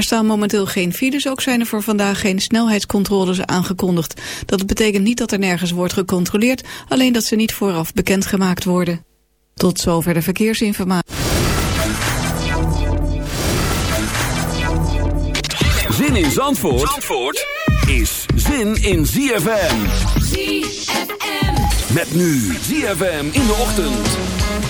Er staan momenteel geen files, ook zijn er voor vandaag geen snelheidscontroles aangekondigd. Dat betekent niet dat er nergens wordt gecontroleerd, alleen dat ze niet vooraf bekendgemaakt worden. Tot zover de verkeersinformatie. Zin in Zandvoort, Zandvoort is zin in ZFM. ZFM. Met nu ZFM in de ochtend.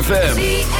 ZFM.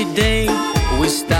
every day we stop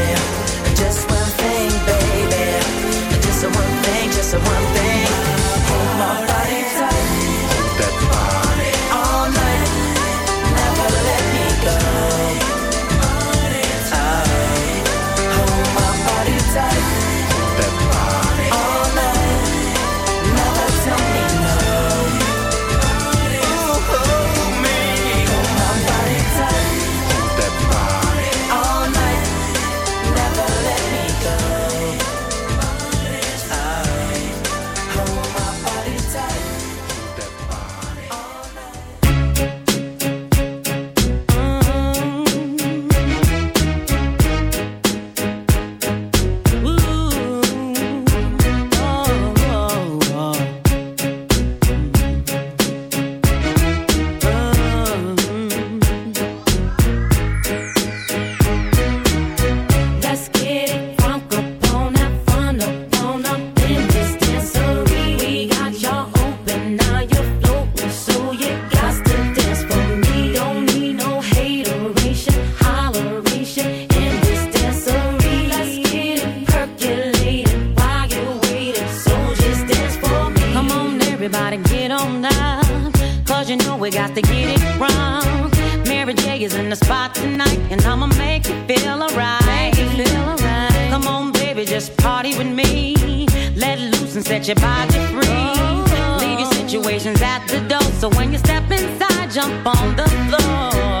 Just party with me. Let loose and set your body free. Leave your situations at the door. So when you step inside, jump on the floor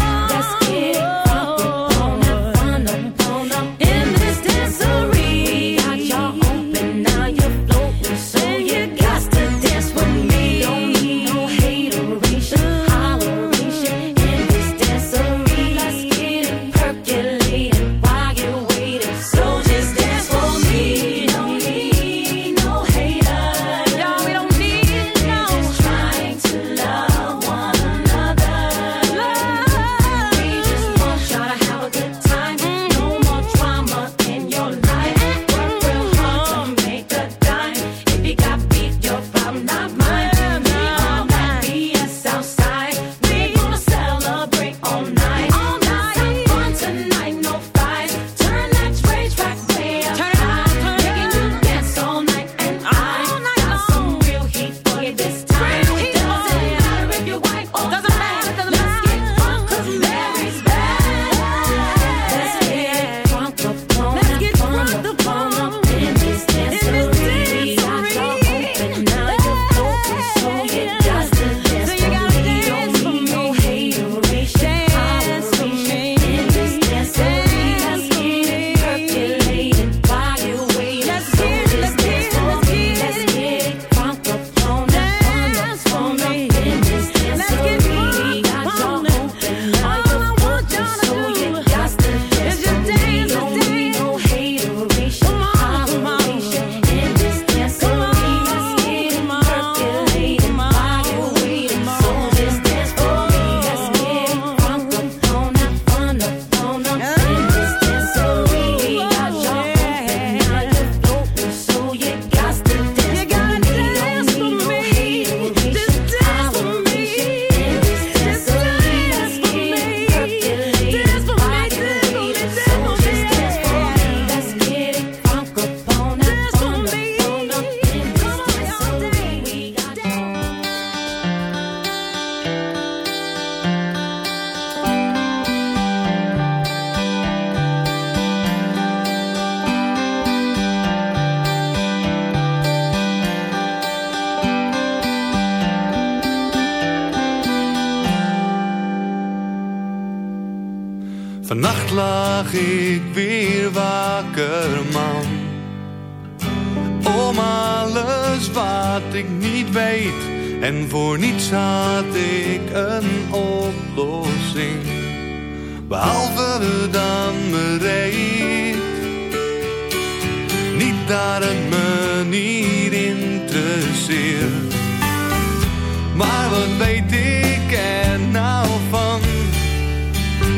Maar wat weet ik er nou van?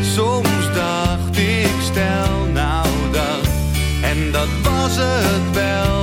Soms dacht ik stel nou dat. En dat was het wel.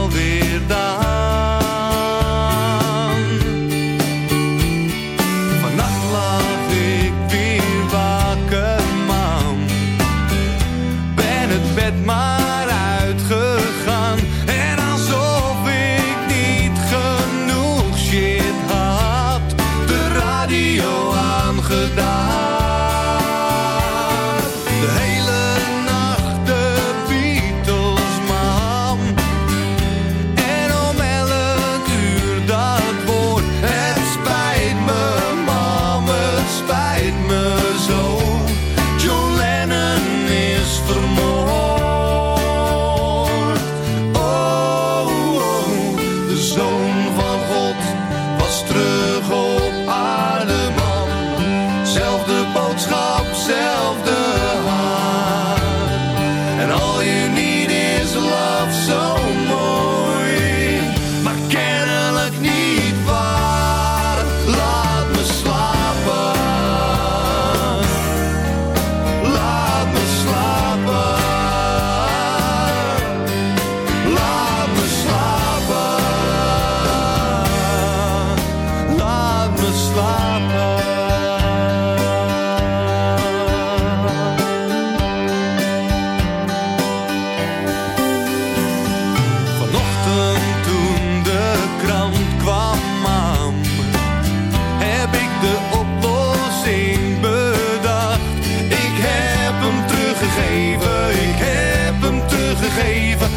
Gegeven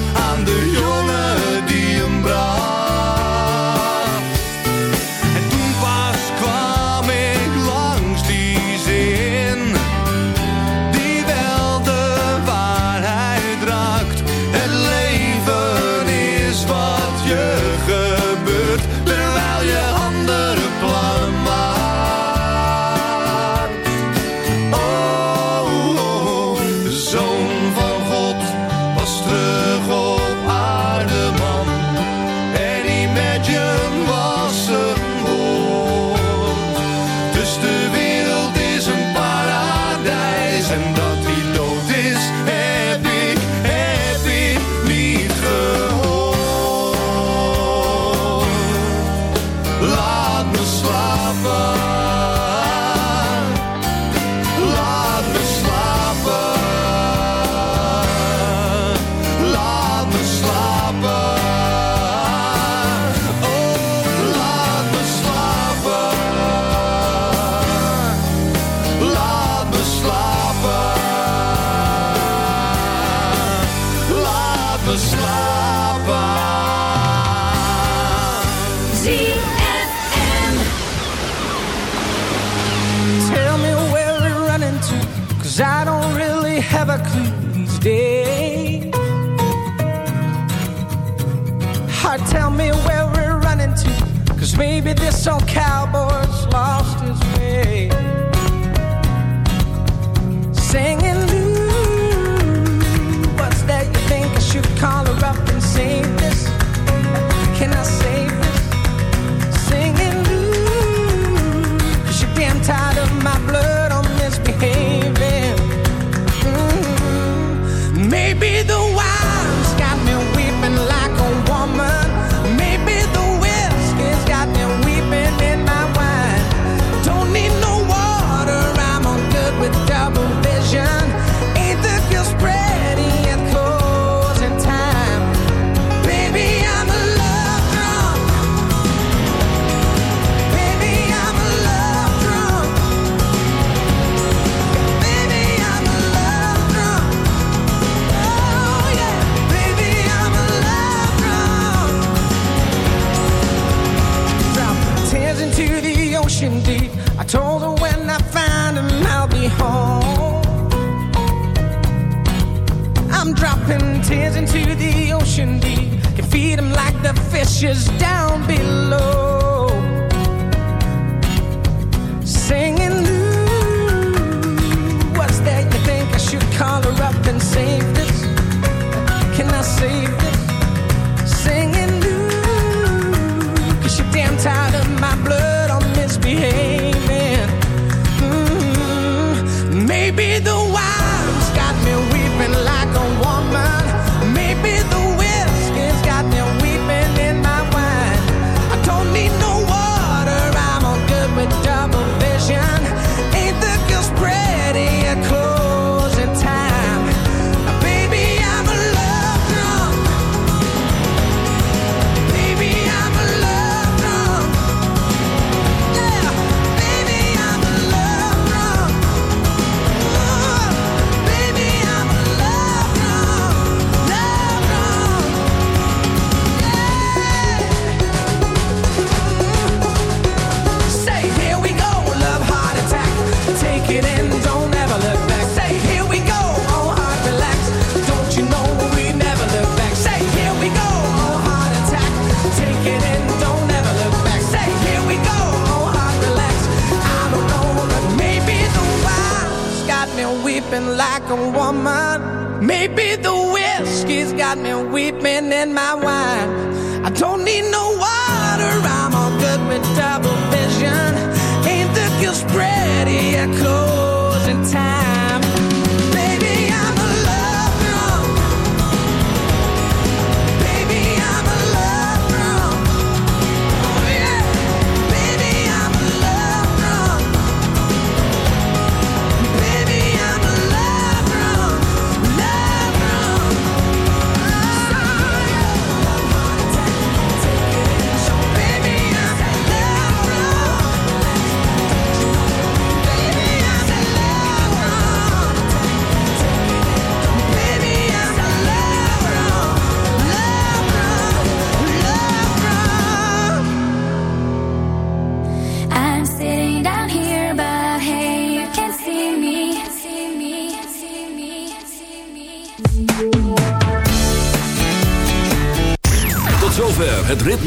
maybe this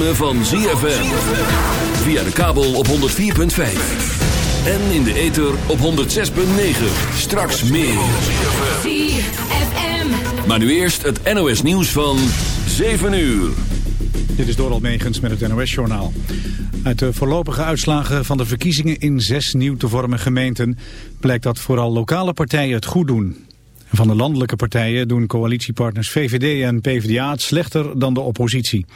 ritme van ZFM. Via de kabel op 104.5. En in de ether op 106.9. Straks meer. ZFM. Maar nu eerst het NOS nieuws van 7 uur. Dit is Doral Megens met het NOS-journaal. Uit de voorlopige uitslagen van de verkiezingen in zes nieuw te vormen gemeenten... blijkt dat vooral lokale partijen het goed doen. Van de landelijke partijen doen coalitiepartners VVD en PvdA het slechter dan de oppositie.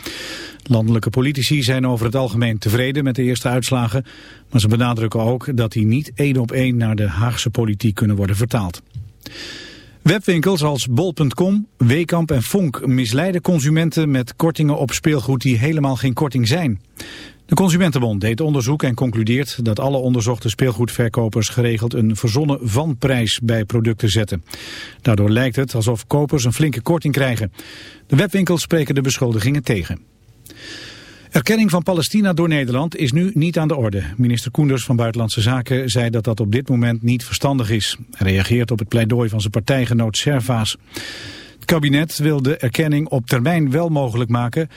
Landelijke politici zijn over het algemeen tevreden met de eerste uitslagen... maar ze benadrukken ook dat die niet één op één naar de Haagse politiek kunnen worden vertaald. Webwinkels als bol.com, Weekamp en Fonk misleiden consumenten met kortingen op speelgoed die helemaal geen korting zijn. De Consumentenbond deed onderzoek en concludeert dat alle onderzochte speelgoedverkopers geregeld een verzonnen vanprijs bij producten zetten. Daardoor lijkt het alsof kopers een flinke korting krijgen. De webwinkels spreken de beschuldigingen tegen. Erkenning van Palestina door Nederland is nu niet aan de orde. Minister Koenders van Buitenlandse Zaken zei dat dat op dit moment niet verstandig is. Hij reageert op het pleidooi van zijn partijgenoot Servaas. Het kabinet wil de erkenning op termijn wel mogelijk maken...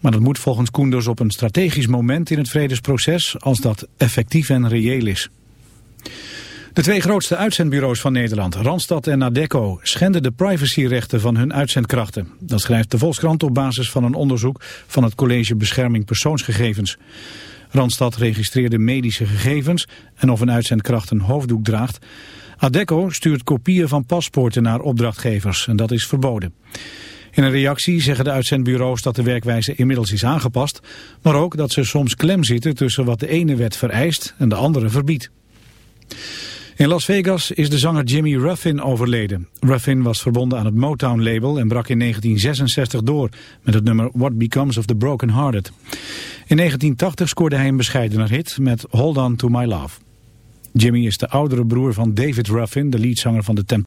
maar dat moet volgens Koenders op een strategisch moment in het vredesproces... als dat effectief en reëel is. De twee grootste uitzendbureaus van Nederland, Randstad en Nadeco, schenden de privacyrechten van hun uitzendkrachten. Dat schrijft de Volkskrant op basis van een onderzoek van het College Bescherming Persoonsgegevens. Randstad registreerde medische gegevens en of een uitzendkracht een hoofddoek draagt. Adeco stuurt kopieën van paspoorten naar opdrachtgevers en dat is verboden. In een reactie zeggen de uitzendbureaus dat de werkwijze inmiddels is aangepast, maar ook dat ze soms klem zitten tussen wat de ene wet vereist en de andere verbiedt. In Las Vegas is de zanger Jimmy Ruffin overleden. Ruffin was verbonden aan het Motown-label en brak in 1966 door met het nummer What Becomes of the Broken Hearted. In 1980 scoorde hij een bescheidener hit met Hold On To My Love. Jimmy is de oudere broer van David Ruffin, de leadzanger van de Temp